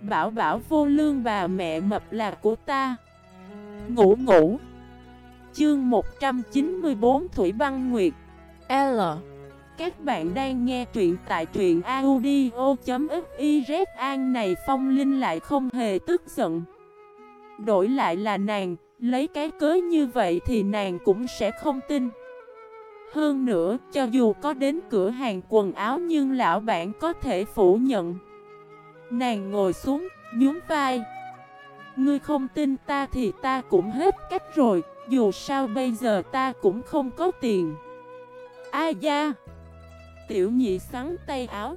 Bảo bảo vô lương bà mẹ mập là của ta. Ngủ ngủ. Chương 194 Thủy Băng Nguyệt. L. Các bạn đang nghe truyện tại truyện audio.xyz An này phong linh lại không hề tức giận. Đổi lại là nàng Lấy cái cớ như vậy thì nàng cũng sẽ không tin. Hơn nữa, cho dù có đến cửa hàng quần áo nhưng lão bản có thể phủ nhận. Nàng ngồi xuống, nhún vai Ngươi không tin ta thì ta cũng hết cách rồi Dù sao bây giờ ta cũng không có tiền Ai da Tiểu nhị sắn tay áo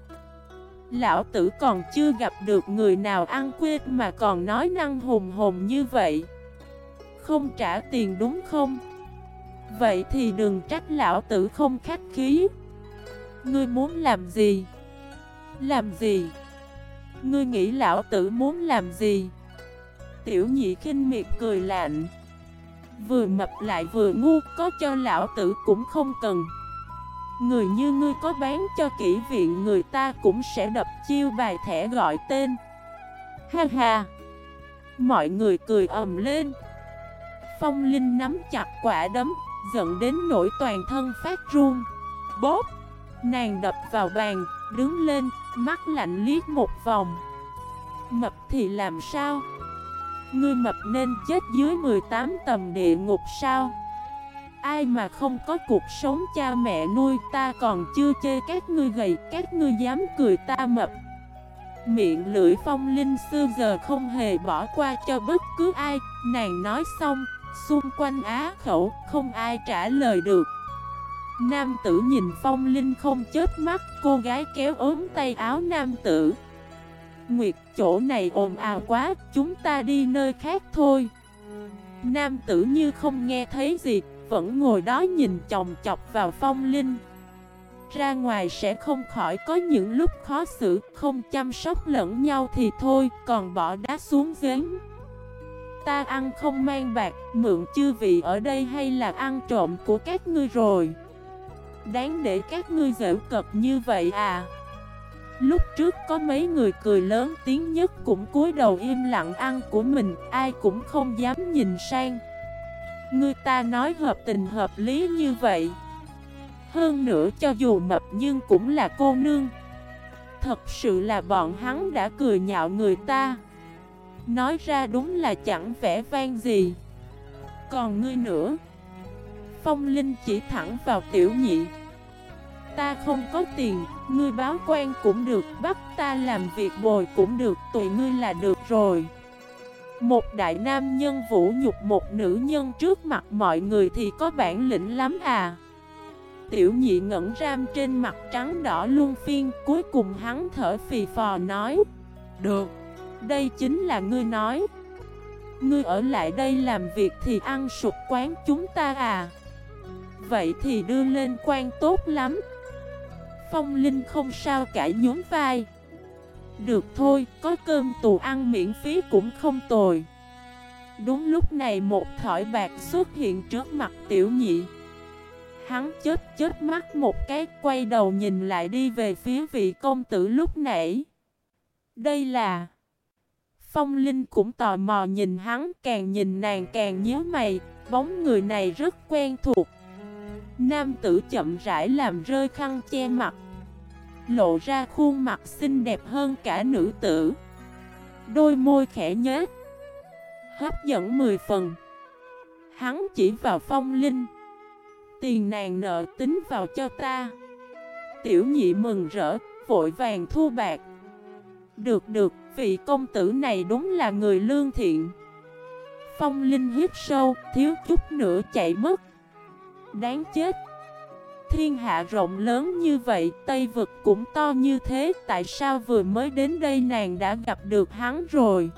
Lão tử còn chưa gặp được người nào ăn quên mà còn nói năng hùng hồn như vậy Không trả tiền đúng không? Vậy thì đừng trách lão tử không khách khí Ngươi muốn làm gì? Làm gì? Ngươi nghĩ lão tử muốn làm gì? Tiểu nhị khinh miệt cười lạnh. Vừa mập lại vừa ngu, Có cho lão tử cũng không cần. Người như ngươi có bán cho kỹ viện người ta cũng sẽ đập chiêu bài thẻ gọi tên. Ha ha. Mọi người cười ầm lên. Phong Linh nắm chặt quả đấm, Giận đến nỗi toàn thân phát run. Bóp Nàng đập vào bàn Đứng lên, Mắt lạnh liếc một vòng. Mập thì làm sao? Ngươi mập nên chết dưới 18 tầm địa ngục sao? Ai mà không có cuộc sống cha mẹ nuôi ta còn chưa chê các ngươi gầy, Các ngươi dám cười ta mập. Miệng lưỡi phong linh xưa giờ không hề bỏ qua cho bất cứ ai. Nàng nói xong, Xung quanh á khẩu, không ai trả lời được. Nam tử nhìn phong linh không chết mắt, Cô gái kéo ốm tay áo nam tử. Nguyệt, chỗ này ồn ào quá, Chúng ta đi nơi khác thôi. Nam tử như không nghe thấy gì, Vẫn ngồi đó nhìn chồng chọc vào phong linh. Ra ngoài sẽ không khỏi có những lúc khó xử, Không chăm sóc lẫn nhau thì thôi, Còn bỏ đá xuống giếng. Ta ăn không mang bạc, Mượn chư vị ở đây hay là ăn trộm của các ngươi rồi? Đáng để các ngươi dễ cật như vậy à? Lúc trước có mấy người cười lớn, tiếng nhất cũng cúi đầu im lặng ăn của mình, Ai cũng không dám nhìn sang. Người ta nói hợp tình hợp lý như vậy. Hơn nữa cho dù mập nhưng cũng là cô nương. Thật sự là bọn hắn đã cười nhạo người ta. Nói ra đúng là chẳng vẻ vang gì. Còn ngươi nữa? Phong Linh chỉ thẳng vào tiểu nhị Ta không có tiền, ngươi báo quan cũng được, bắt ta làm việc bồi cũng được, tùy ngươi là được rồi. Một đại nam nhân vũ nhục một nữ nhân trước mặt mọi người thì có bản lĩnh lắm à. Tiểu nhị ngẩn ram trên mặt trắng đỏ luôn phiên, cuối cùng hắn thở phì phò nói. Được, đây chính là ngươi nói. Ngươi ở lại đây làm việc thì ăn sụp quán chúng ta à. Vậy thì đưa lên quan tốt lắm. Phong Linh không sao cả nhún vai. Được thôi, có cơm tù ăn miễn phí cũng không tồi. Đúng lúc này một thỏi bạc xuất hiện trước mặt tiểu nhị. Hắn chết chết mắt một cái quay đầu nhìn lại đi về phía vị công tử lúc nãy. Đây là Phong Linh cũng tò mò nhìn hắn càng nhìn nàng càng nhớ mày. Bóng người này rất quen thuộc. Nam tử chậm rãi làm rơi khăn che mặt. Lộ ra khuôn mặt xinh đẹp hơn cả nữ tử. Đôi môi khẽ nhết Hấp dẫn 10 phần. Hắn chỉ vào phong linh. Tiền nàng nợ tính vào cho ta. Tiểu nhị mừng rỡ, Vội vàng thu bạc. Được được, Vị công tử này đúng là người lương thiện. Phong linh hít sâu, Thiếu chút nữa chạy mất. Đáng chết Thiên hạ rộng lớn như vậy, Tây vực cũng to như thế, tại sao vừa mới đến đây nàng đã gặp được hắn rồi?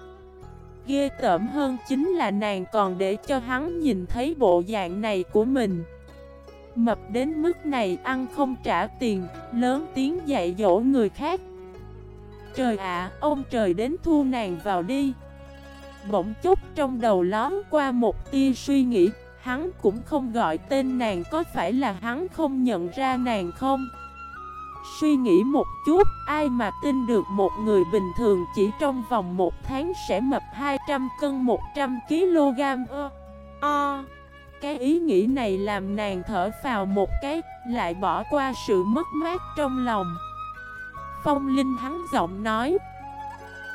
Ghê tởm hơn chính là nàng còn để cho hắn nhìn thấy bộ dạng này của mình. Mập đến mức này ăn không trả tiền, lớn tiếng dạy dỗ người khác. Trời ạ, ông trời đến thu nàng vào đi. Bỗng chốc trong đầu lón qua một tia suy nghĩ Hắn cũng không gọi tên nàng có phải là hắn không nhận ra nàng không? Suy nghĩ một chút, ai mà tin được một người bình thường chỉ trong vòng một tháng sẽ mập 200 cân 100 kg ơ. O. Cái ý nghĩ này làm nàng thở vào một cái, lại bỏ qua sự mất mát trong lòng. Phong Linh hắn giọng nói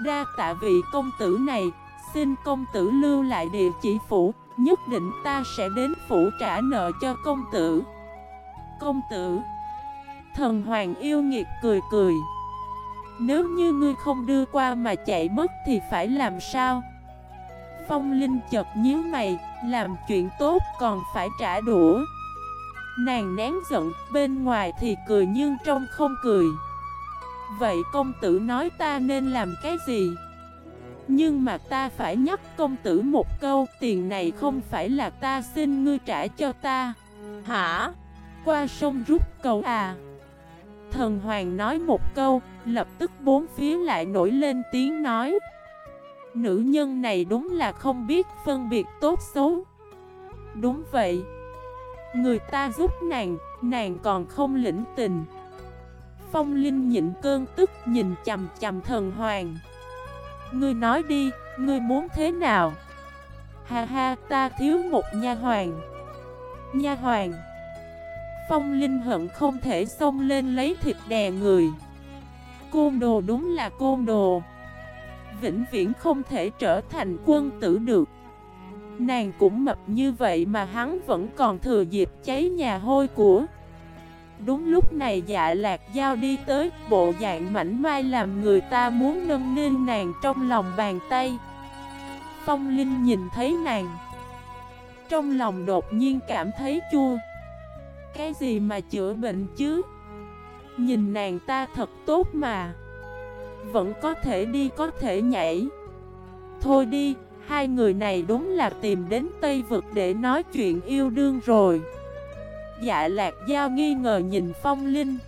Đa tạ vị công tử này, xin công tử lưu lại địa chỉ phủ, nhất định ta sẽ đến phủ trả nợ cho công tử. Công tử Thần hoàng yêu nghiệt cười cười Nếu như ngươi không đưa qua mà chạy mất thì phải làm sao? Phong Linh chợt nhíu mày, làm chuyện tốt còn phải trả đũa Nàng nén giận, bên ngoài thì cười nhưng trong không cười Vậy công tử nói ta nên làm cái gì? Nhưng mà ta phải nhắc công tử một câu Tiền này không phải là ta xin ngươi trả cho ta. Hả? Qua sông rút cầu à? Thần Hoàng nói một câu, lập tức bốn phía lại nổi lên tiếng nói. Nữ nhân này đúng là không biết phân biệt tốt xấu. Đúng vậy. Người ta giúp nàng, nàng còn không lĩnh tình. Phong Linh nhịn cơn tức nhìn chầm chầm thần hoàng Ngươi nói đi, ngươi muốn thế nào? Ha ha, ta thiếu một nha hoàng Nha hoàng Phong Linh hận không thể xông lên lấy thịt đè người. Côn đồ đúng là côn đồ. Vĩnh viễn không thể trở thành quân tử được. Nàng cũng mập như vậy mà hắn vẫn còn thừa dịp cháy nhà hôi của Đúng lúc này dạ lạc dao đi tới, Bộ dạng mảnh mai làm người ta muốn nâng niên nàng trong lòng bàn tay. Phong Linh nhìn thấy nàng. Trong lòng đột nhiên cảm thấy chua. Cái gì mà chữa bệnh chứ? Nhìn nàng ta thật tốt mà. Vẫn có thể đi, có thể nhảy. Thôi đi, Hai người này đúng là tìm đến Tây Vực để nói chuyện yêu đương rồi. Dạ lạc giao nghi ngờ nhìn phong linh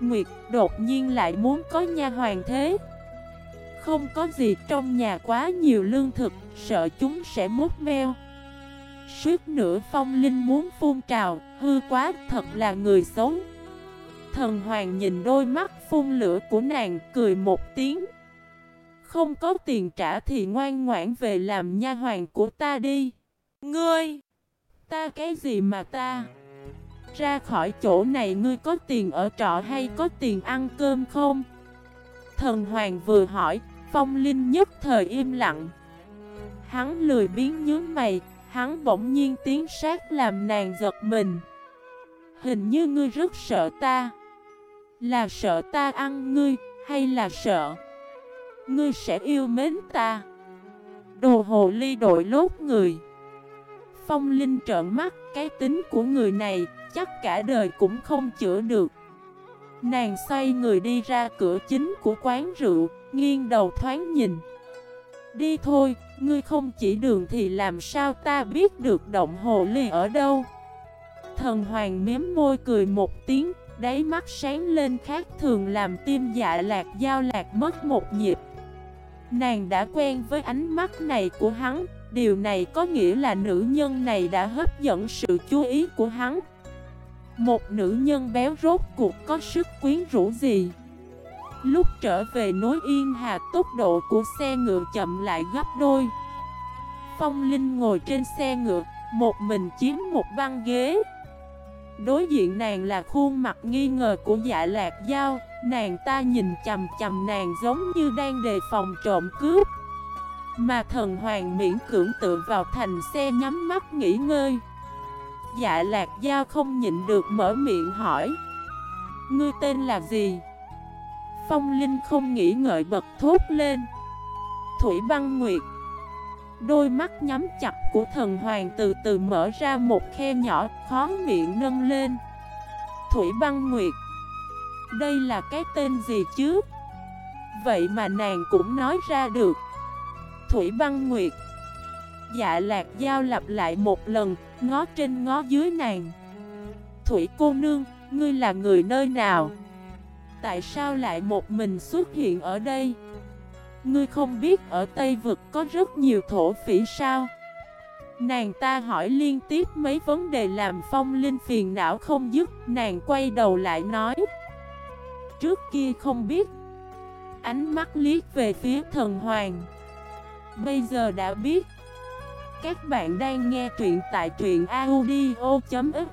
Nguyệt đột nhiên lại muốn có nha hoàng thế Không có gì trong nhà quá nhiều lương thực Sợ chúng sẽ mút meo Suốt nửa phong linh muốn phun trào, hư quá thật là người xấu. Thần hoàng nhìn đôi mắt phun lửa của nàng cười một tiếng. Không có tiền trả thì ngoan ngoãn về làm nha hoàng của ta đi. Ngươi! Ta cái gì mà ta? Ra khỏi chỗ này ngươi có tiền ở trọ hay có tiền ăn cơm không? Thần hoàng vừa hỏi, phong linh nhất thời im lặng. Hắn lười biến nhướng mày, Hắn bỗng nhiên tiến sát làm nàng giật mình. Hình như ngươi rất sợ ta. Là sợ ta ăn ngươi Hay là sợ? Ngươi sẽ yêu mến ta. Đồ hồ ly đội lốt người. Phong Linh trợn mắt cái tính của người này Chắc cả đời cũng không chữa được. Nàng xoay người đi ra cửa chính của quán rượu Nghiêng đầu thoáng nhìn. Đi thôi, ngươi không chỉ đường thì làm sao ta biết được động hồ ly ở đâu? Thần hoàng miếm môi cười một tiếng Đáy mắt sáng lên khác thường làm tim dạ lạc giao lạc mất một nhịp. Nàng đã quen với ánh mắt này của hắn Điều này có nghĩa là nữ nhân này đã hấp dẫn sự chú ý của hắn. Một nữ nhân béo rốt cuộc có sức quyến rũ gì? Lúc trở về núi Yên Hà tốc độ của xe ngựa chậm lại gấp đôi. Phong Linh ngồi trên xe ngựa, một mình chiếm một băng ghế. Đối diện nàng là khuôn mặt nghi ngờ của dạ lạc dao Nàng ta nhìn chầm chầm nàng giống như đang đề phòng trộm cướp. Mà thần hoàng miễn cưỡng tựa vào thành xe nhắm mắt nghỉ ngơi. Dạ lạc dao không nhịn được mở miệng hỏi. Ngươi tên là gì? Phong Linh không nghĩ ngợi bật thốt lên. Thủy băng nguyệt. Đôi mắt nhắm chặt của thần hoàng từ từ mở ra một khe nhỏ khó miệng nâng lên. Thủy băng nguyệt. Đây là cái tên gì chứ? Vậy mà nàng cũng nói ra được. Thủy băng nguyệt. Dạ lạc giao lặp lại một lần, Ngó trên ngó dưới nàng. Thủy cô nương, Ngươi là người nơi nào? Tại sao lại một mình xuất hiện ở đây? Ngươi không biết ở Tây Vực có rất nhiều thổ phỉ sao? Nàng ta hỏi liên tiếp mấy vấn đề làm phong linh phiền não không dứt, Nàng quay đầu lại nói. Trước kia không biết. Ánh mắt liếc về phía thần hoàng. Bây giờ đã biết. Các bạn đang nghe truyện tại truyện audio.fif